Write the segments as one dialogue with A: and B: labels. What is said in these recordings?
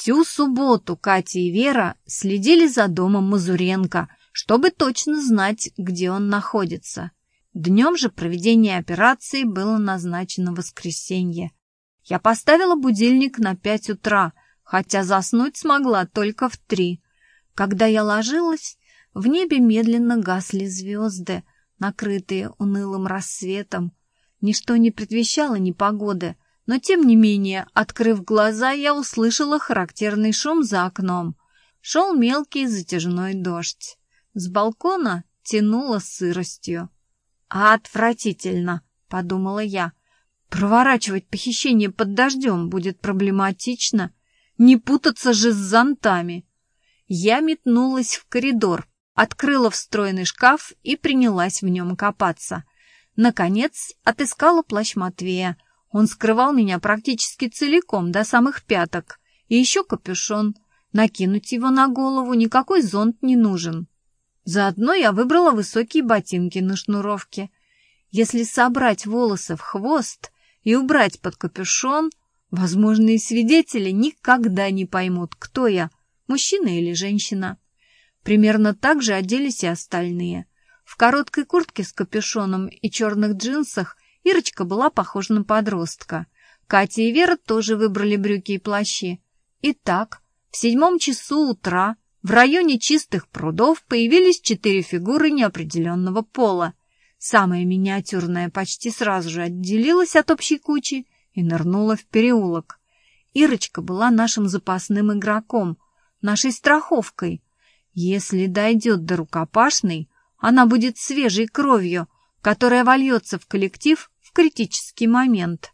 A: Всю субботу Катя и Вера следили за домом Мазуренко, чтобы точно знать, где он находится. Днем же проведение операции было назначено воскресенье. Я поставила будильник на пять утра, хотя заснуть смогла только в три. Когда я ложилась, в небе медленно гасли звезды, накрытые унылым рассветом. Ничто не предвещало непогоды, но тем не менее, открыв глаза, я услышала характерный шум за окном. Шел мелкий затяжной дождь. С балкона тянуло сыростью. «Отвратительно!» — подумала я. «Проворачивать похищение под дождем будет проблематично. Не путаться же с зонтами!» Я метнулась в коридор, открыла встроенный шкаф и принялась в нем копаться. Наконец отыскала плащ Матвея. Он скрывал меня практически целиком, до самых пяток. И еще капюшон. Накинуть его на голову никакой зонт не нужен. Заодно я выбрала высокие ботинки на шнуровке. Если собрать волосы в хвост и убрать под капюшон, возможные свидетели никогда не поймут, кто я, мужчина или женщина. Примерно так же оделись и остальные. В короткой куртке с капюшоном и черных джинсах Ирочка была похожа на подростка. Катя и Вера тоже выбрали брюки и плащи. Итак, в седьмом часу утра в районе чистых прудов появились четыре фигуры неопределенного пола. Самая миниатюрная почти сразу же отделилась от общей кучи и нырнула в переулок. Ирочка была нашим запасным игроком, нашей страховкой. Если дойдет до рукопашной, она будет свежей кровью, которая вольется в коллектив в критический момент.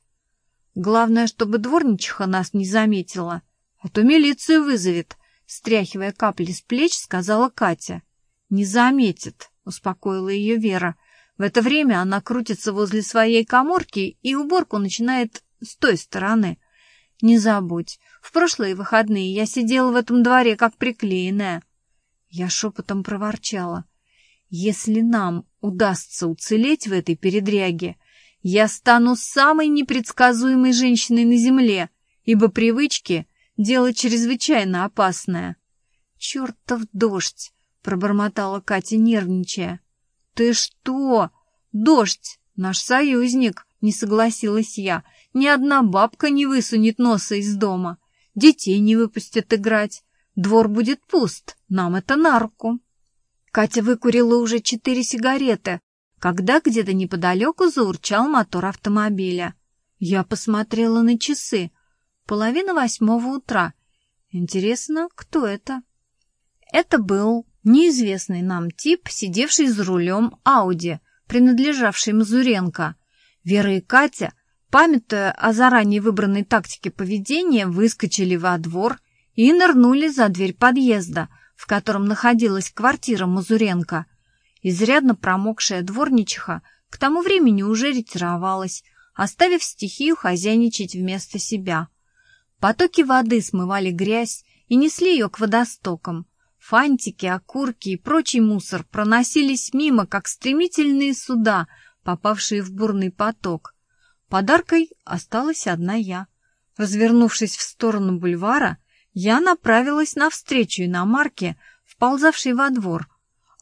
A: Главное, чтобы дворничиха нас не заметила, а то милицию вызовет — Стряхивая капли с плеч, сказала Катя. «Не заметит», — успокоила ее Вера. В это время она крутится возле своей коморки и уборку начинает с той стороны. «Не забудь, в прошлые выходные я сидела в этом дворе как приклеенная». Я шепотом проворчала. «Если нам удастся уцелеть в этой передряге, я стану самой непредсказуемой женщиной на земле, ибо привычки — Дело чрезвычайно опасное. «Чертов дождь!» — пробормотала Катя, нервничая. «Ты что? Дождь! Наш союзник!» — не согласилась я. «Ни одна бабка не высунет носа из дома. Детей не выпустят играть. Двор будет пуст. Нам это на руку». Катя выкурила уже четыре сигареты, когда где-то неподалеку заурчал мотор автомобиля. Я посмотрела на часы. Половина восьмого утра. Интересно, кто это? Это был неизвестный нам тип, сидевший за рулем Ауди, принадлежавший Мазуренко. Вера и Катя, памятуя о заранее выбранной тактике поведения, выскочили во двор и нырнули за дверь подъезда, в котором находилась квартира Мазуренко. Изрядно промокшая дворничиха к тому времени уже ретировалась, оставив стихию хозяйничать вместо себя. Потоки воды смывали грязь и несли ее к водостокам. Фантики, окурки и прочий мусор проносились мимо, как стремительные суда, попавшие в бурный поток. Подаркой осталась одна я. Развернувшись в сторону бульвара, я направилась навстречу иномарке, вползавшей во двор.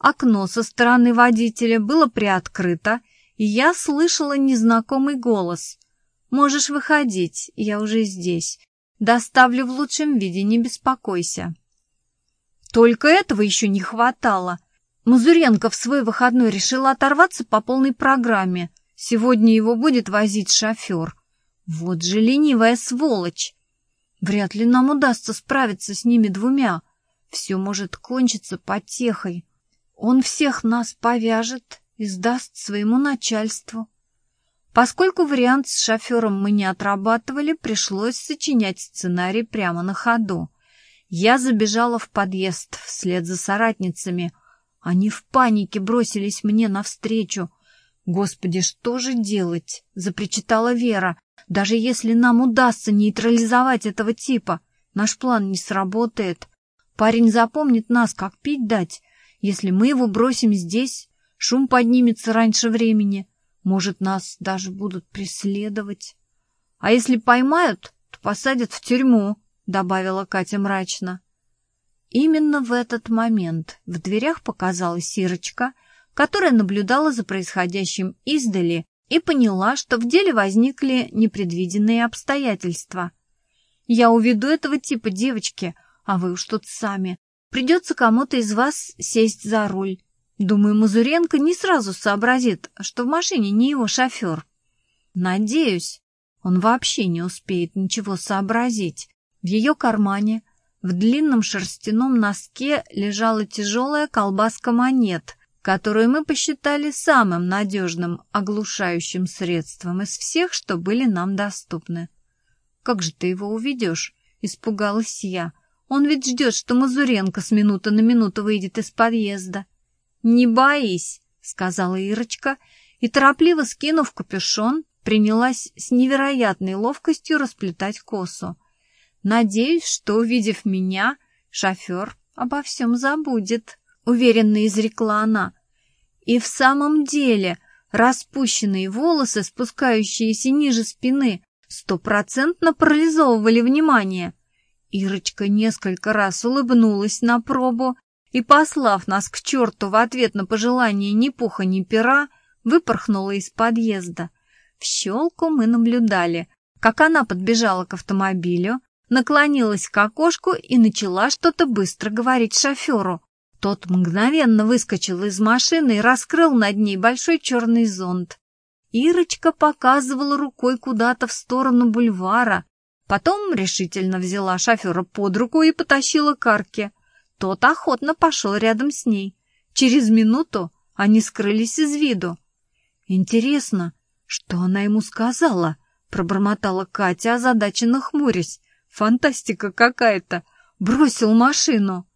A: Окно со стороны водителя было приоткрыто, и я слышала незнакомый голос. «Можешь выходить, я уже здесь. Доставлю в лучшем виде, не беспокойся. Только этого еще не хватало. Мазуренко в свой выходной решил оторваться по полной программе. Сегодня его будет возить шофер. Вот же ленивая сволочь. Вряд ли нам удастся справиться с ними двумя. Все может кончиться потехой. Он всех нас повяжет и сдаст своему начальству. Поскольку вариант с шофером мы не отрабатывали, пришлось сочинять сценарий прямо на ходу. Я забежала в подъезд вслед за соратницами. Они в панике бросились мне навстречу. «Господи, что же делать?» — запричитала Вера. «Даже если нам удастся нейтрализовать этого типа, наш план не сработает. Парень запомнит нас, как пить дать. Если мы его бросим здесь, шум поднимется раньше времени». Может, нас даже будут преследовать. А если поймают, то посадят в тюрьму, — добавила Катя мрачно. Именно в этот момент в дверях показалась Сирочка, которая наблюдала за происходящим издали и поняла, что в деле возникли непредвиденные обстоятельства. «Я уведу этого типа девочки, а вы уж тут сами. Придется кому-то из вас сесть за руль. Думаю, Мазуренко не сразу сообразит, что в машине не его шофер. Надеюсь, он вообще не успеет ничего сообразить. В ее кармане в длинном шерстяном носке лежала тяжелая колбаска монет, которую мы посчитали самым надежным оглушающим средством из всех, что были нам доступны. «Как же ты его уведешь?» — испугалась я. «Он ведь ждет, что Мазуренко с минуты на минуту выйдет из подъезда». «Не боись», — сказала Ирочка, и, торопливо скинув капюшон, принялась с невероятной ловкостью расплетать косу. Надеюсь, что, увидев меня, шофер обо всем забудет, — уверенно изрекла она. И в самом деле распущенные волосы, спускающиеся ниже спины, стопроцентно парализовывали внимание. Ирочка несколько раз улыбнулась на пробу и, послав нас к черту в ответ на пожелание ни пуха, ни пера, выпорхнула из подъезда. В щелку мы наблюдали, как она подбежала к автомобилю, наклонилась к окошку и начала что-то быстро говорить шоферу. Тот мгновенно выскочил из машины и раскрыл над ней большой черный зонт. Ирочка показывала рукой куда-то в сторону бульвара, потом решительно взяла шофера под руку и потащила к арке. Тот охотно пошел рядом с ней. Через минуту они скрылись из виду. «Интересно, что она ему сказала?» — пробормотала Катя, озадаченно хмурясь. Фантастика какая-то. Бросил машину.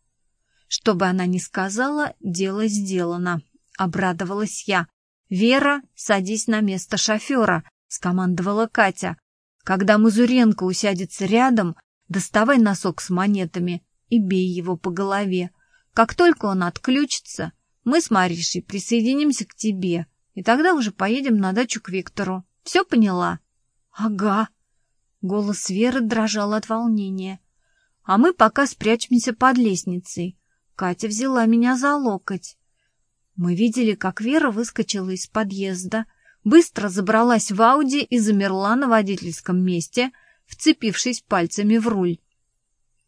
A: Что бы она ни сказала, дело сделано. Обрадовалась я. «Вера, садись на место шофера», — скомандовала Катя. «Когда Мазуренко усядется рядом, доставай носок с монетами и бей его по голове. Как только он отключится, мы с Маришей присоединимся к тебе, и тогда уже поедем на дачу к Виктору. Все поняла?» «Ага», Голос Веры дрожал от волнения. А мы пока спрячемся под лестницей. Катя взяла меня за локоть. Мы видели, как Вера выскочила из подъезда, быстро забралась в Ауди и замерла на водительском месте, вцепившись пальцами в руль.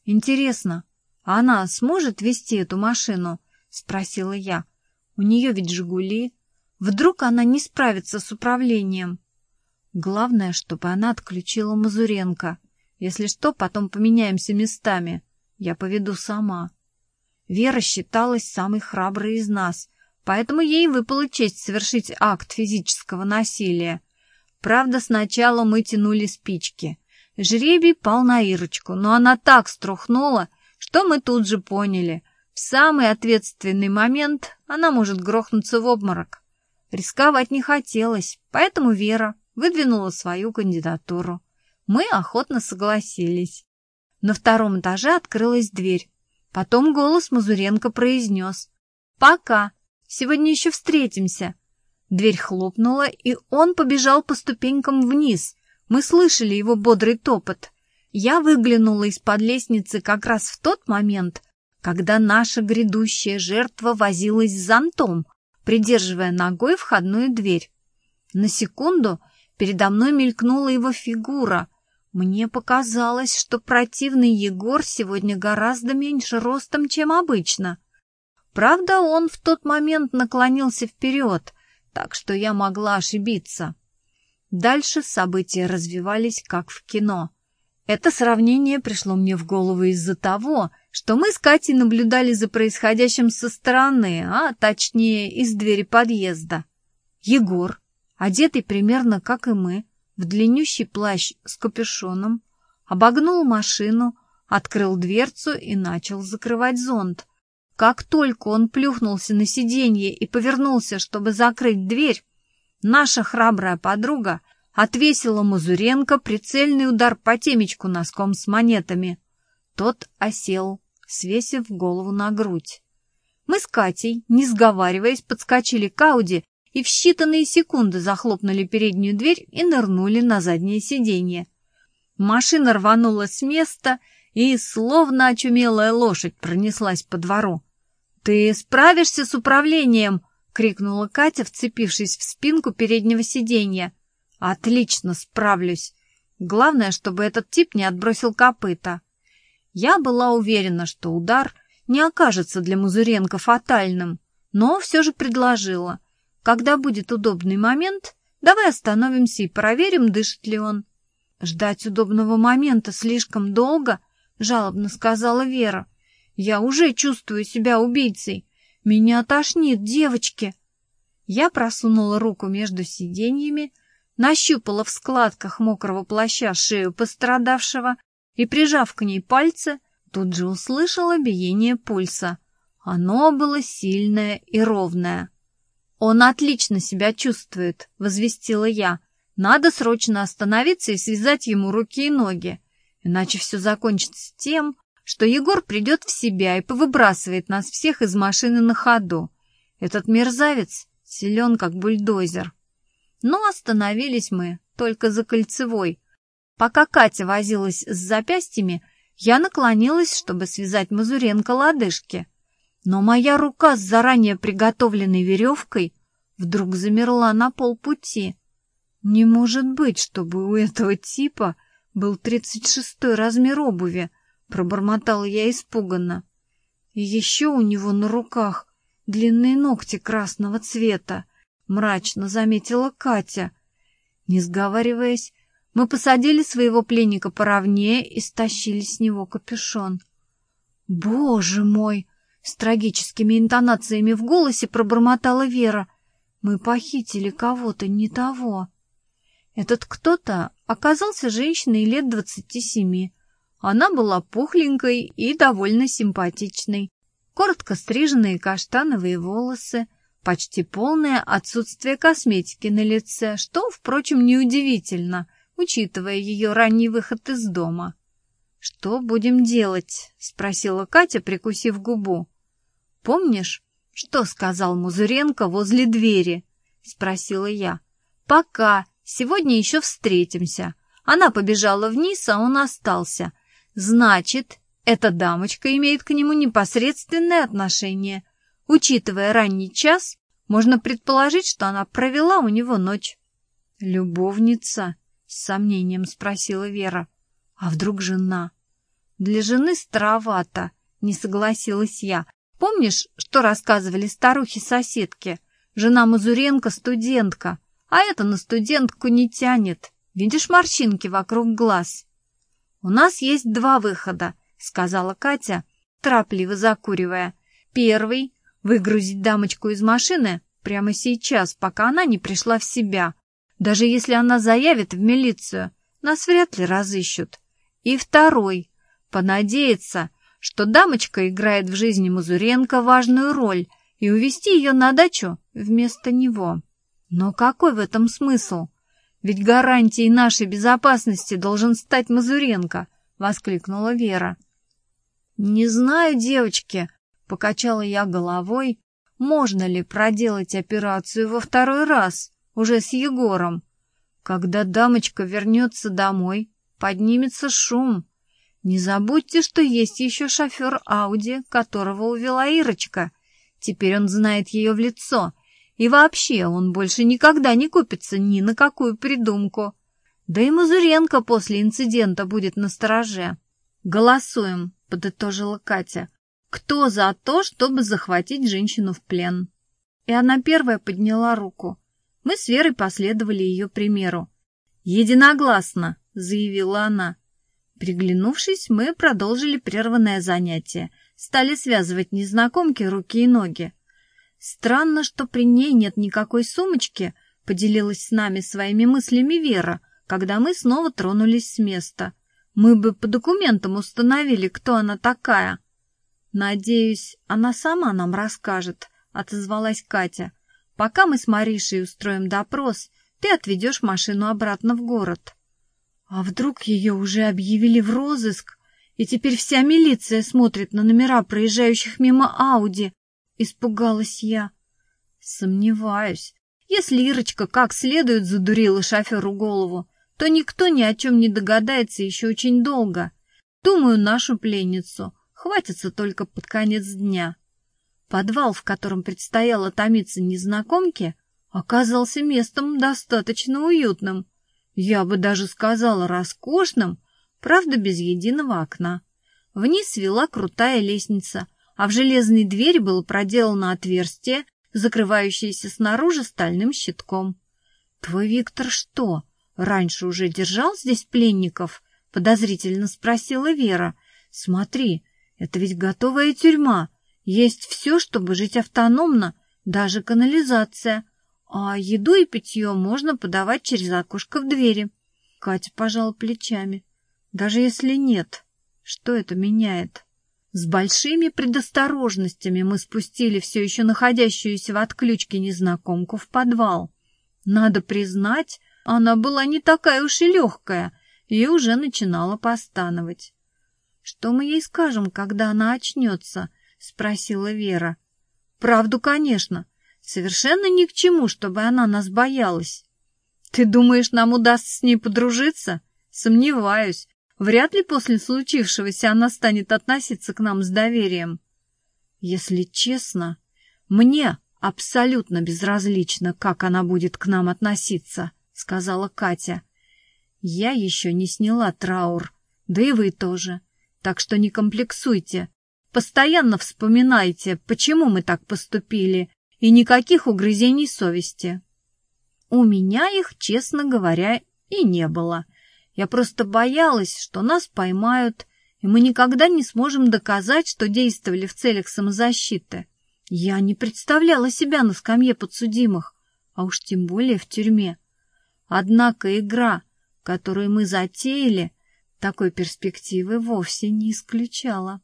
A: «Интересно, а она сможет вести эту машину?» — спросила я. «У нее ведь «Жигули». Вдруг она не справится с управлением?» Главное, чтобы она отключила Мазуренко. Если что, потом поменяемся местами. Я поведу сама. Вера считалась самой храброй из нас, поэтому ей выпала честь совершить акт физического насилия. Правда, сначала мы тянули спички. Жребий пал на Ирочку, но она так струхнула, что мы тут же поняли. В самый ответственный момент она может грохнуться в обморок. Рисковать не хотелось, поэтому Вера выдвинула свою кандидатуру. Мы охотно согласились. На втором этаже открылась дверь. Потом голос Мазуренко произнес. «Пока. Сегодня еще встретимся». Дверь хлопнула, и он побежал по ступенькам вниз. Мы слышали его бодрый топот. Я выглянула из-под лестницы как раз в тот момент, когда наша грядущая жертва возилась с зонтом, придерживая ногой входную дверь. На секунду Передо мной мелькнула его фигура. Мне показалось, что противный Егор сегодня гораздо меньше ростом, чем обычно. Правда, он в тот момент наклонился вперед, так что я могла ошибиться. Дальше события развивались как в кино. Это сравнение пришло мне в голову из-за того, что мы с Катей наблюдали за происходящим со стороны, а точнее из двери подъезда. Егор одетый примерно как и мы, в длиннющий плащ с капюшоном, обогнул машину, открыл дверцу и начал закрывать зонт. Как только он плюхнулся на сиденье и повернулся, чтобы закрыть дверь, наша храбрая подруга отвесила Мазуренко прицельный удар по темечку носком с монетами. Тот осел, свесив голову на грудь. Мы с Катей, не сговариваясь, подскочили к Ауди и в считанные секунды захлопнули переднюю дверь и нырнули на заднее сиденье. Машина рванула с места, и, словно очумелая лошадь, пронеслась по двору. «Ты справишься с управлением!» — крикнула Катя, вцепившись в спинку переднего сиденья. «Отлично, справлюсь. Главное, чтобы этот тип не отбросил копыта». Я была уверена, что удар не окажется для Музыренко фатальным, но все же предложила. Когда будет удобный момент, давай остановимся и проверим, дышит ли он. Ждать удобного момента слишком долго, жалобно сказала Вера. Я уже чувствую себя убийцей. Меня тошнит, девочки. Я просунула руку между сиденьями, нащупала в складках мокрого плаща шею пострадавшего и, прижав к ней пальцы, тут же услышала биение пульса. Оно было сильное и ровное. «Он отлично себя чувствует», — возвестила я. «Надо срочно остановиться и связать ему руки и ноги, иначе все закончится тем, что Егор придет в себя и повыбрасывает нас всех из машины на ходу. Этот мерзавец силен, как бульдозер». Но остановились мы только за кольцевой. Пока Катя возилась с запястьями, я наклонилась, чтобы связать Мазуренко лодыжки. Но моя рука с заранее приготовленной веревкой вдруг замерла на полпути. Не может быть, чтобы у этого типа был тридцать шестой размер обуви, пробормотала я испуганно. Еще у него на руках длинные ногти красного цвета, мрачно заметила Катя. Не сговариваясь, мы посадили своего пленника поровнее и стащили с него капюшон. «Боже мой!» — с трагическими интонациями в голосе пробормотала Вера. «Мы похитили кого-то не того». Этот кто-то оказался женщиной лет двадцати семи. Она была пухленькой и довольно симпатичной. Коротко стриженные каштановые волосы, почти полное отсутствие косметики на лице, что, впрочем, неудивительно — учитывая ее ранний выход из дома. «Что будем делать?» — спросила Катя, прикусив губу. «Помнишь, что сказал Музыренко возле двери?» — спросила я. «Пока. Сегодня еще встретимся». Она побежала вниз, а он остался. «Значит, эта дамочка имеет к нему непосредственное отношение. Учитывая ранний час, можно предположить, что она провела у него ночь». «Любовница?» С сомнением спросила Вера. А вдруг жена? Для жены старовато, не согласилась я. Помнишь, что рассказывали старухи-соседки? Жена Мазуренко студентка, а это на студентку не тянет. Видишь морщинки вокруг глаз? У нас есть два выхода, сказала Катя, торопливо закуривая. Первый — выгрузить дамочку из машины прямо сейчас, пока она не пришла в себя. Даже если она заявит в милицию, нас вряд ли разыщут. И второй — понадеяться, что дамочка играет в жизни Мазуренко важную роль и увести ее на дачу вместо него. Но какой в этом смысл? Ведь гарантией нашей безопасности должен стать Мазуренко, — воскликнула Вера. «Не знаю, девочки», — покачала я головой, — «можно ли проделать операцию во второй раз?» уже с Егором. Когда дамочка вернется домой, поднимется шум. Не забудьте, что есть еще шофер Ауди, которого увела Ирочка. Теперь он знает ее в лицо. И вообще он больше никогда не купится ни на какую придумку. Да и Мазуренко после инцидента будет на стороже. «Голосуем», — подытожила Катя. «Кто за то, чтобы захватить женщину в плен?» И она первая подняла руку. Мы с Верой последовали ее примеру. «Единогласно», — заявила она. Приглянувшись, мы продолжили прерванное занятие. Стали связывать незнакомки руки и ноги. «Странно, что при ней нет никакой сумочки», — поделилась с нами своими мыслями Вера, когда мы снова тронулись с места. «Мы бы по документам установили, кто она такая». «Надеюсь, она сама нам расскажет», — отозвалась Катя. Пока мы с Маришей устроим допрос, ты отведешь машину обратно в город. А вдруг ее уже объявили в розыск, и теперь вся милиция смотрит на номера проезжающих мимо Ауди? Испугалась я. Сомневаюсь. Если Ирочка как следует задурила шоферу голову, то никто ни о чем не догадается еще очень долго. Думаю, нашу пленницу хватится только под конец дня. Подвал, в котором предстояло томиться незнакомке, оказался местом достаточно уютным. Я бы даже сказала роскошным, правда, без единого окна. Вниз вела крутая лестница, а в железной двери было проделано отверстие, закрывающееся снаружи стальным щитком. «Твой Виктор что, раньше уже держал здесь пленников?» — подозрительно спросила Вера. «Смотри, это ведь готовая тюрьма. Есть все, чтобы жить автономно, даже канализация. А еду и питье можно подавать через окошко в двери». Катя пожала плечами. «Даже если нет, что это меняет?» С большими предосторожностями мы спустили все еще находящуюся в отключке незнакомку в подвал. Надо признать, она была не такая уж и легкая и уже начинала постановать. — Что мы ей скажем, когда она очнется? — спросила Вера. — Правду, конечно. Совершенно ни к чему, чтобы она нас боялась. — Ты думаешь, нам удастся с ней подружиться? Сомневаюсь. Вряд ли после случившегося она станет относиться к нам с доверием. Если честно, мне абсолютно безразлично, как она будет к нам относиться, сказала Катя. Я еще не сняла траур, да и вы тоже. Так что не комплексуйте. Постоянно вспоминайте, почему мы так поступили, и никаких угрызений совести. У меня их, честно говоря, и не было. Я просто боялась, что нас поймают, и мы никогда не сможем доказать, что действовали в целях самозащиты. Я не представляла себя на скамье подсудимых, а уж тем более в тюрьме. Однако игра, которую мы затеяли, такой перспективы вовсе не исключала.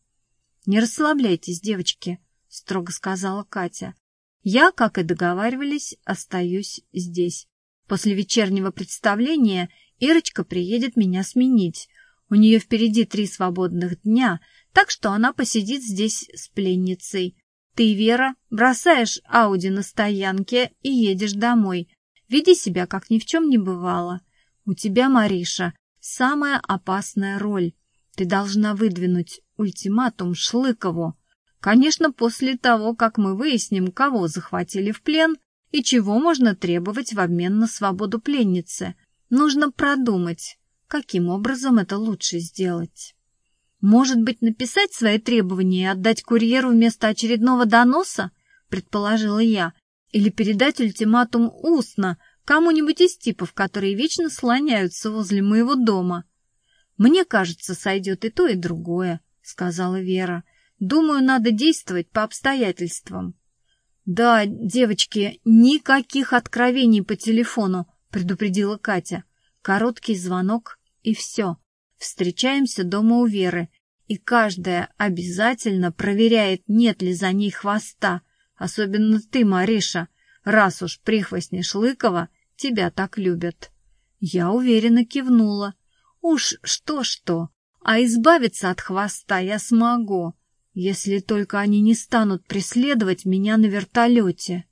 A: «Не расслабляйтесь, девочки», — строго сказала Катя. «Я, как и договаривались, остаюсь здесь. После вечернего представления Ирочка приедет меня сменить. У нее впереди три свободных дня, так что она посидит здесь с пленницей. Ты, Вера, бросаешь Ауди на стоянке и едешь домой. Веди себя, как ни в чем не бывало. У тебя, Мариша, самая опасная роль. Ты должна выдвинуть ультиматум Шлыкову. Конечно, после того, как мы выясним, кого захватили в плен и чего можно требовать в обмен на свободу пленницы – Нужно продумать, каким образом это лучше сделать. Может быть, написать свои требования и отдать курьеру вместо очередного доноса, предположила я, или передать ультиматум устно кому-нибудь из типов, которые вечно слоняются возле моего дома. Мне кажется, сойдет и то, и другое, сказала Вера. Думаю, надо действовать по обстоятельствам. Да, девочки, никаких откровений по телефону, предупредила Катя. Короткий звонок и все. Встречаемся дома у Веры, и каждая обязательно проверяет, нет ли за ней хвоста. Особенно ты, Мариша, раз уж прихвостни Шлыкова тебя так любят. Я уверенно кивнула. Уж что-что, а избавиться от хвоста я смогу, если только они не станут преследовать меня на вертолете.